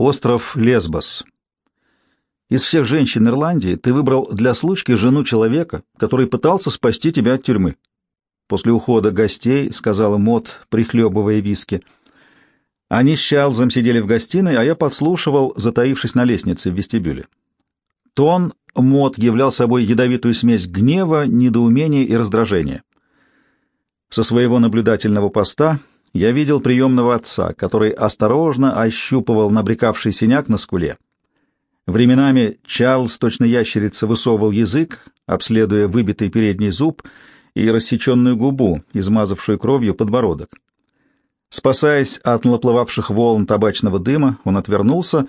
Остров Лесбос. Из всех женщин Ирландии ты выбрал для случки жену человека, который пытался спасти тебя от тюрьмы. После ухода гостей, сказала Мот, прихлебывая виски. Они с Чарльзом сидели в гостиной, а я подслушивал, затаившись на лестнице в вестибюле. Тон Мот являл собой ядовитую смесь гнева, недоумения и раздражения. Со своего наблюдательного поста я видел приемного отца, который осторожно ощупывал набрекавший синяк на скуле. Временами Чарльз, точно ящерица, высовывал язык, обследуя выбитый передний зуб и рассеченную губу, измазавшую кровью подбородок. Спасаясь от наплывавших волн табачного дыма, он отвернулся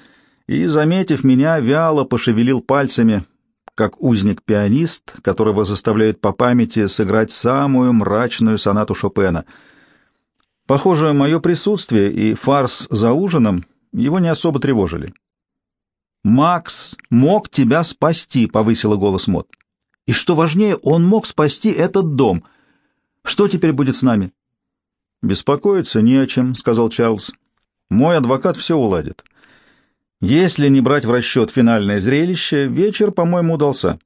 и, заметив меня, вяло пошевелил пальцами, как узник-пианист, которого заставляют по памяти сыграть самую мрачную сонату Шопена — Похоже, мое присутствие и фарс за ужином его не особо тревожили. «Макс мог тебя спасти», — повысила голос Мот. «И что важнее, он мог спасти этот дом. Что теперь будет с нами?» «Беспокоиться не о чем», — сказал Чарльз. «Мой адвокат все уладит. Если не брать в расчет финальное зрелище, вечер, по-моему, удался».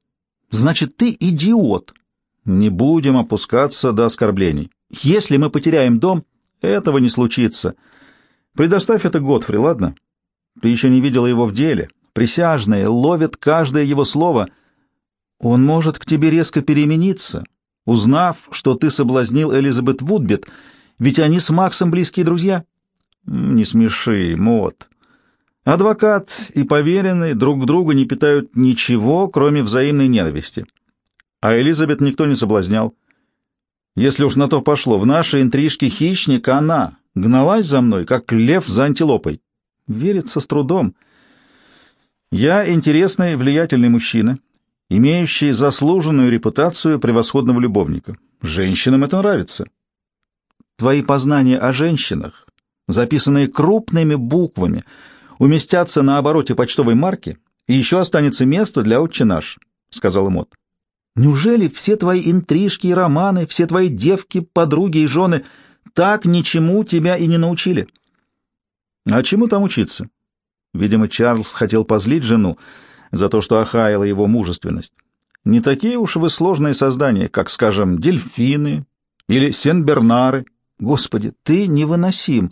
«Значит, ты идиот». «Не будем опускаться до оскорблений. Если мы потеряем дом...» Этого не случится. Предоставь это Готфри, ладно? Ты еще не видела его в деле. Присяжные ловят каждое его слово. Он может к тебе резко перемениться, узнав, что ты соблазнил Элизабет Вудбет, ведь они с Максом близкие друзья. Не смеши, Мот. Адвокат и поверенный друг к другу не питают ничего, кроме взаимной ненависти. А Элизабет никто не соблазнял. Если уж на то пошло, в нашей интрижке хищник она гналась за мной, как лев за антилопой. Верится с трудом. Я интересный, влиятельный мужчина, имеющий заслуженную репутацию превосходного любовника. Женщинам это нравится. Твои познания о женщинах, записанные крупными буквами, уместятся на обороте почтовой марки, и еще останется место для «Отче наш», — сказал Мот. Неужели все твои интрижки и романы, все твои девки, подруги и жены так ничему тебя и не научили? А чему там учиться? Видимо, Чарльз хотел позлить жену за то, что охаяла его мужественность. Не такие уж вы сложные создания, как, скажем, дельфины или сен-бернары. Господи, ты невыносим.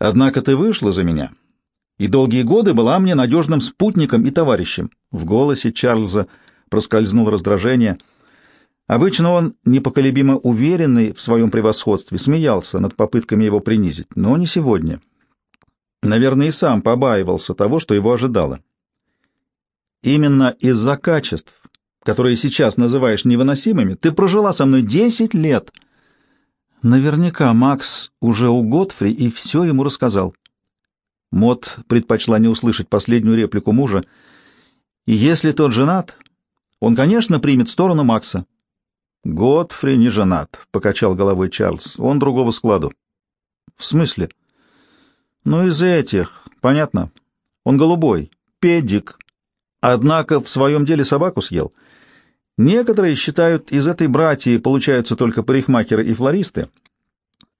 Однако ты вышла за меня, и долгие годы была мне надежным спутником и товарищем. В голосе Чарльза проскользнуло раздражение. Обычно он, непоколебимо уверенный в своем превосходстве, смеялся над попытками его принизить, но не сегодня. Наверное, и сам побаивался того, что его ожидало. Именно из-за качеств, которые сейчас называешь невыносимыми, ты прожила со мной десять лет. Наверняка Макс уже у Готфри и все ему рассказал. Мот предпочла не услышать последнюю реплику мужа. И если тот женат, он, конечно, примет сторону Макса. Годфри не женат, покачал головой Чарльз. Он другого складу. В смысле? Ну, из этих, понятно. Он голубой, педик. Однако в своем деле собаку съел. Некоторые считают, из этой братьи получаются только парикмахеры и флористы.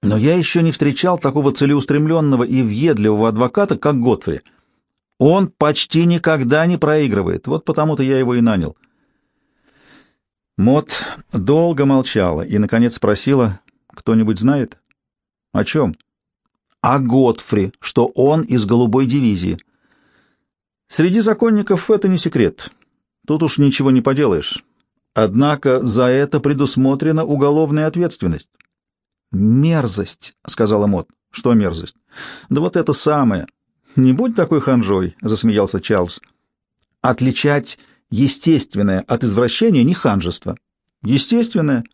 Но я еще не встречал такого целеустремленного и въедливого адвоката, как Готфри. Он почти никогда не проигрывает, вот потому-то я его и нанял. Мот долго молчала и, наконец, спросила, кто-нибудь знает? О чем? О Готфри, что он из голубой дивизии. Среди законников это не секрет. Тут уж ничего не поделаешь. Однако за это предусмотрена уголовная ответственность. «Мерзость», — сказала Мот. «Что мерзость?» «Да вот это самое». «Не будь такой ханжой», — засмеялся Чарльз. «Отличать естественное от извращения не ханжество. Естественное.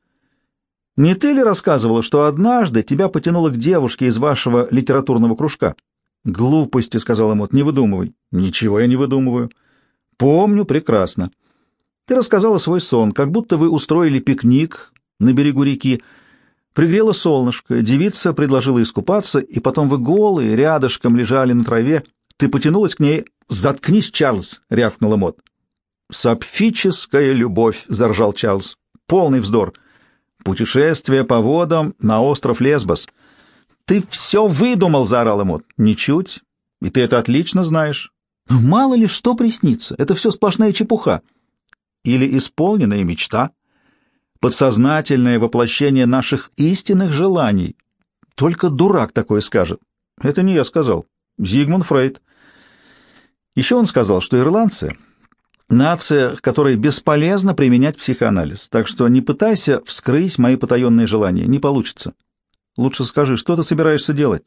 Не ты ли рассказывала, что однажды тебя потянуло к девушке из вашего литературного кружка? Глупости, сказал Мот, не выдумывай. Ничего я не выдумываю. Помню прекрасно. Ты рассказала свой сон, как будто вы устроили пикник на берегу реки. Пригрело солнышко, девица предложила искупаться, и потом вы голые, рядышком лежали на траве. Ты потянулась к ней. «Заткнись, Чарльз!» — рявкнула Мот. «Сапфическая любовь», — заржал Чарльз. «Полный вздор. Путешествие по водам на остров Лесбос». «Ты все выдумал!» — заорал ему. «Ничуть. И ты это отлично знаешь. Мало ли что приснится, это все сплошная чепуха. Или исполненная мечта, подсознательное воплощение наших истинных желаний. Только дурак такое скажет. Это не я сказал. Зигмунд Фрейд. Еще он сказал, что ирландцы — нация, которой бесполезно применять психоанализ, так что не пытайся вскрыть мои потаенные желания, не получится. Лучше скажи, что ты собираешься делать?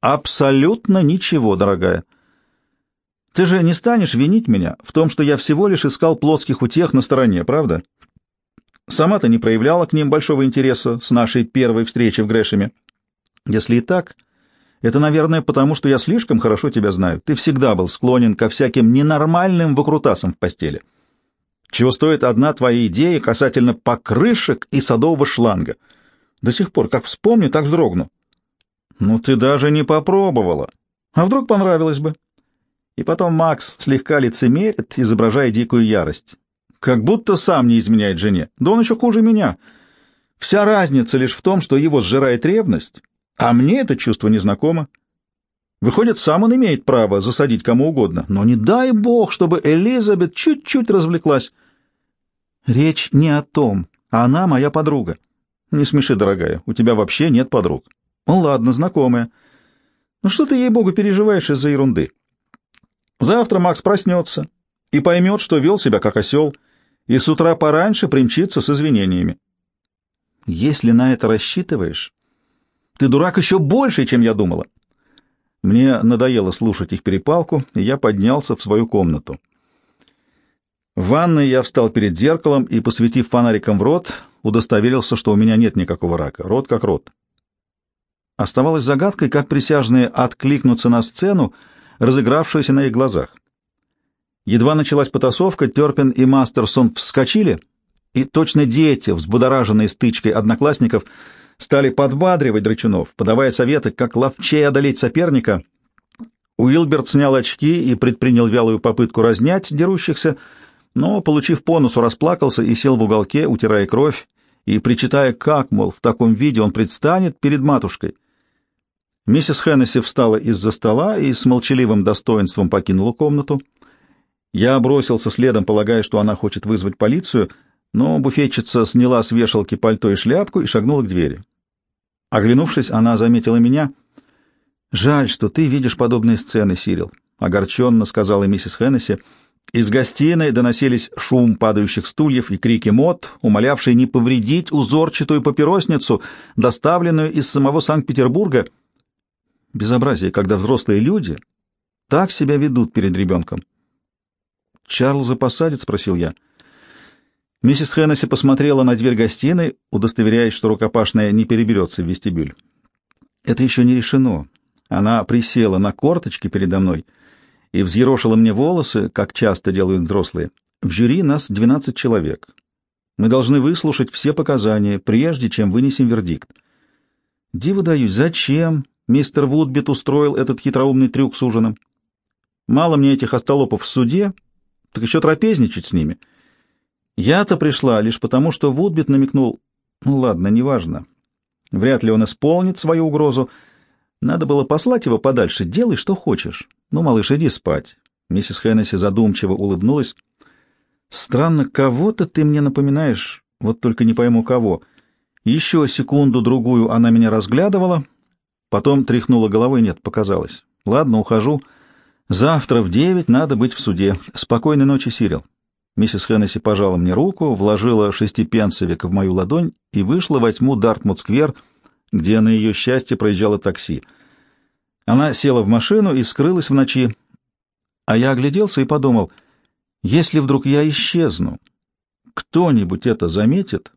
Абсолютно ничего, дорогая. Ты же не станешь винить меня в том, что я всего лишь искал плотских утех на стороне, правда? Сама ты не проявляла к ним большого интереса с нашей первой встречи в Грэшеме. Если и так, это, наверное, потому что я слишком хорошо тебя знаю. Ты всегда был склонен ко всяким ненормальным выкрутасам в постели. Чего стоит одна твоя идея касательно покрышек и садового шланга? До сих пор, как вспомню, так вздрогну. Ну, ты даже не попробовала. А вдруг понравилось бы? И потом Макс слегка лицемерит, изображая дикую ярость. Как будто сам не изменяет жене. Да он еще хуже меня. Вся разница лишь в том, что его сжирает ревность, а мне это чувство незнакомо. Выходит, сам он имеет право засадить кому угодно, но не дай бог, чтобы Элизабет чуть-чуть развлеклась. Речь не о том, а она моя подруга. Не смеши, дорогая, у тебя вообще нет подруг. Ну ладно, знакомая. Ну что ты, ей-богу, переживаешь из-за ерунды? Завтра Макс проснется и поймет, что вел себя как осел, и с утра пораньше примчится с извинениями. Если на это рассчитываешь, ты дурак еще больше, чем я думала. Мне надоело слушать их перепалку, и я поднялся в свою комнату. В ванной я встал перед зеркалом и, посветив фонариком в рот, удостоверился, что у меня нет никакого рака. Рот как рот. Оставалось загадкой, как присяжные откликнутся на сцену, разыгравшуюся на их глазах. Едва началась потасовка, Терпин и Мастерсон вскочили, и точно дети, взбудораженные стычкой одноклассников, стали подбадривать драчунов, подавая советы, как ловчей одолеть соперника. Уилберт снял очки и предпринял вялую попытку разнять дерущихся, но, получив понусу, расплакался и сел в уголке, утирая кровь, и причитая, как, мол, в таком виде он предстанет перед матушкой. Миссис Хеннесси встала из-за стола и с молчаливым достоинством покинула комнату. Я бросился следом, полагая, что она хочет вызвать полицию, но буфетчица сняла с вешалки пальто и шляпку и шагнула к двери. Оглянувшись, она заметила меня. «Жаль, что ты видишь подобные сцены, Сирил», — огорченно сказала миссис Хеннесси. Из гостиной доносились шум падающих стульев и крики мод, умолявшие не повредить узорчатую папиросницу, доставленную из самого Санкт-Петербурга — Безобразие, когда взрослые люди так себя ведут перед ребенком. «Чарльза посадят?» — спросил я. Миссис Хеннесси посмотрела на дверь гостиной, удостоверяясь, что рукопашная не переберется в вестибюль. «Это еще не решено». Она присела на корточки передо мной и взъерошила мне волосы, как часто делают взрослые. В жюри нас двенадцать человек. Мы должны выслушать все показания, прежде чем вынесем вердикт. Диву даюсь, зачем мистер Вудбит устроил этот хитроумный трюк с ужином. Мало мне этих остолопов в суде, так еще трапезничать с ними. Я-то пришла лишь потому, что Вудбит намекнул... Ну ладно, неважно. Вряд ли он исполнит свою угрозу. Надо было послать его подальше. Делай, что хочешь. Ну, малыш, иди спать. Миссис Хеннесси задумчиво улыбнулась. Странно, кого-то ты мне напоминаешь, вот только не пойму кого. Еще секунду-другую она меня разглядывала, Потом тряхнула головой, нет, показалось. Ладно, ухожу. Завтра в девять надо быть в суде. Спокойной ночи, Сирил. Миссис Хеннесси пожала мне руку, вложила шестипенсовик в мою ладонь и вышла во тьму Дартмут-сквер, где на ее счастье проезжало такси. Она села в машину и скрылась в ночи. А я огляделся и подумал, если вдруг я исчезну, кто-нибудь это заметит